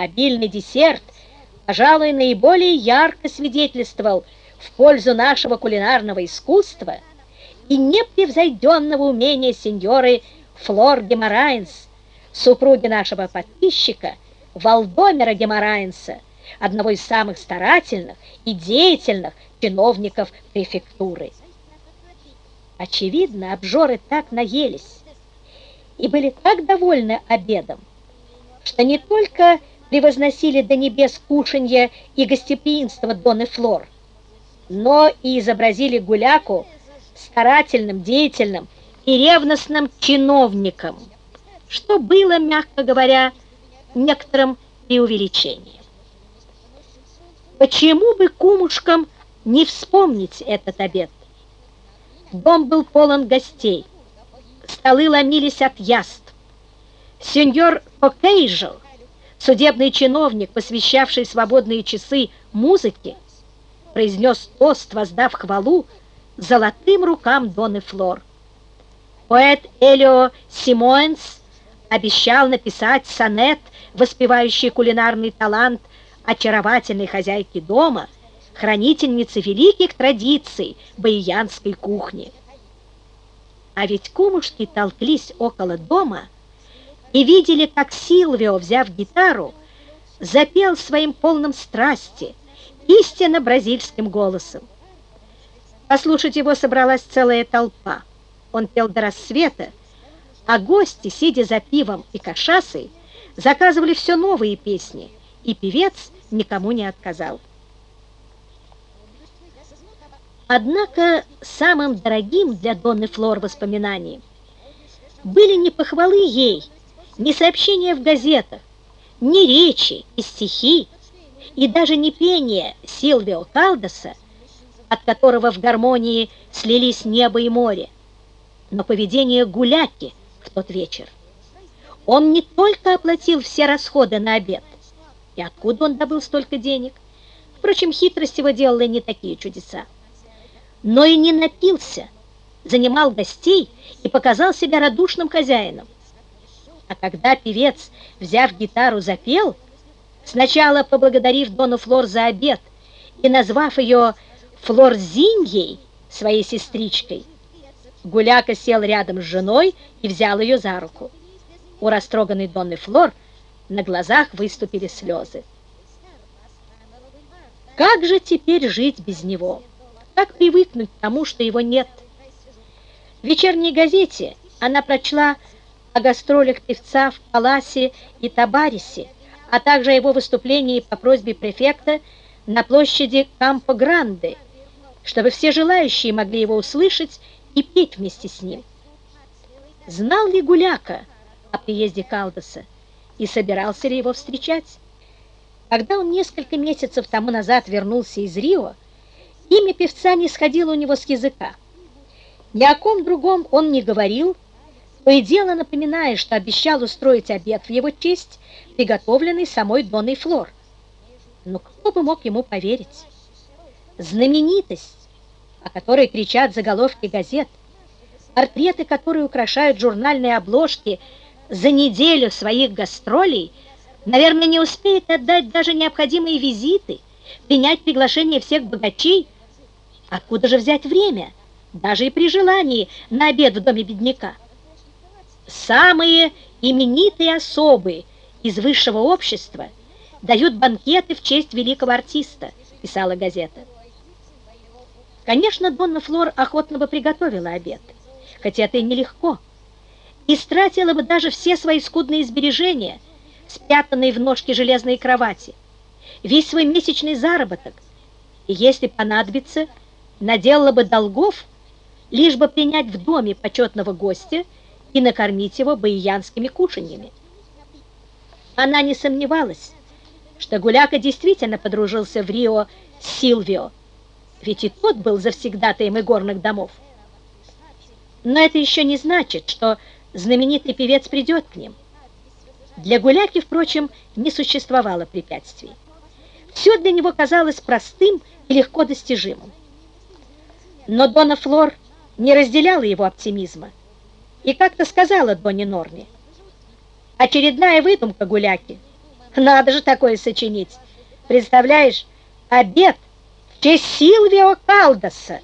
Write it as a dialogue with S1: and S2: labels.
S1: Обильный десерт, пожалуй, наиболее ярко свидетельствовал в пользу нашего кулинарного искусства и непревзойденного умения сеньоры Флор Геморайнс, супруги нашего подписчика Валдомера Геморайнса, одного из самых старательных и деятельных чиновников префектуры. Очевидно, обжоры так наелись и были так довольны обедом, что не только превозносили до небес кушанье и гостеприимство Доны Флор, но и изобразили гуляку старательным, деятельным и ревностным чиновником, что было, мягко говоря, некоторым преувеличением. Почему бы кумушкам не вспомнить этот обед? Дом был полон гостей, столы ломились от яств. Сеньор Окейжел, судебный чиновник, посвящавший свободные часы музыке, произнес тост, воздав хвалу золотым рукам Доны Флор. Поэт Элио Симоэнс обещал написать сонет, воспевающий кулинарный талант очаровательной хозяйки дома, хранительницы великих традиций баиянской кухни. А ведь кумушки толклись около дома и видели, как Силвио, взяв гитару, запел своим полным страсти, истинно бразильским голосом. Послушать его собралась целая толпа. Он пел до рассвета, а гости, сидя за пивом и кашасой, заказывали все новые песни, и певец никому не отказал. Однако самым дорогим для Донны Флор воспоминанием были не похвалы ей, не сообщения в газетах, не речи и стихи, и даже не пение Силвио Калдоса, от которого в гармонии слились небо и море, но поведение гуляки в тот вечер. Он не только оплатил все расходы на обед, и откуда он добыл столько денег? Впрочем, хитрость его делала не такие чудеса. Но и не напился, занимал гостей и показал себя радушным хозяином. А когда певец, взяв гитару, запел, сначала поблагодарив Дону Флор за обед и назвав ее Флорзиньей, своей сестричкой, Гуляка сел рядом с женой и взял ее за руку. У растроганной Донны Флор на глазах выступили слезы. Как же теперь жить без него? Как привыкнуть к тому, что его нет? В вечерней газете она прочла о гастролях певца в Паласе и Табарисе, а также о его выступлении по просьбе префекта на площади Кампо-Гранде, чтобы все желающие могли его услышать и петь вместе с ним. Знал ли Гуляка о приезде Калдоса и собирался ли его встречать? Когда он несколько месяцев тому назад вернулся из Рио, имя певца не сходило у него с языка. Ни о ком другом он не говорил, то и дело напоминая, что обещал устроить обед в его честь, приготовленный самой Донной Флор. Но кто бы мог ему поверить? Знаменитость, о которой кричат заголовки газет, портреты, которые украшают журнальные обложки за неделю своих гастролей, наверное, не успеет отдать даже необходимые визиты, принять приглашение всех богачей. Откуда же взять время, даже и при желании, на обед в доме бедняка? Самые именитые особы из высшего общества дают банкеты в честь великого артиста, писала газета. Конечно, Донна Флор охотно бы приготовила обед, хотя это и нелегко, и стратила бы даже все свои скудные сбережения, спрятанные в ножке железной кровати, весь свой месячный заработок, и, если понадобится, наделала бы долгов, лишь бы принять в доме почетного гостя и накормить его баиянскими кушаньями. Она не сомневалась, что Гуляка действительно подружился в Рио с Силвио, ведь и тот был завсегдатаем игорных домов. Но это еще не значит, что знаменитый певец придет к ним. Для Гуляки, впрочем, не существовало препятствий. Все для него казалось простым и легко достижимым. Но Дона Флор не разделяла его оптимизма и как-то сказала Доне Норме, очередная выдумка Гуляки, Надо же такое сочинить. Представляешь, обед в честь Силвио Калдоса.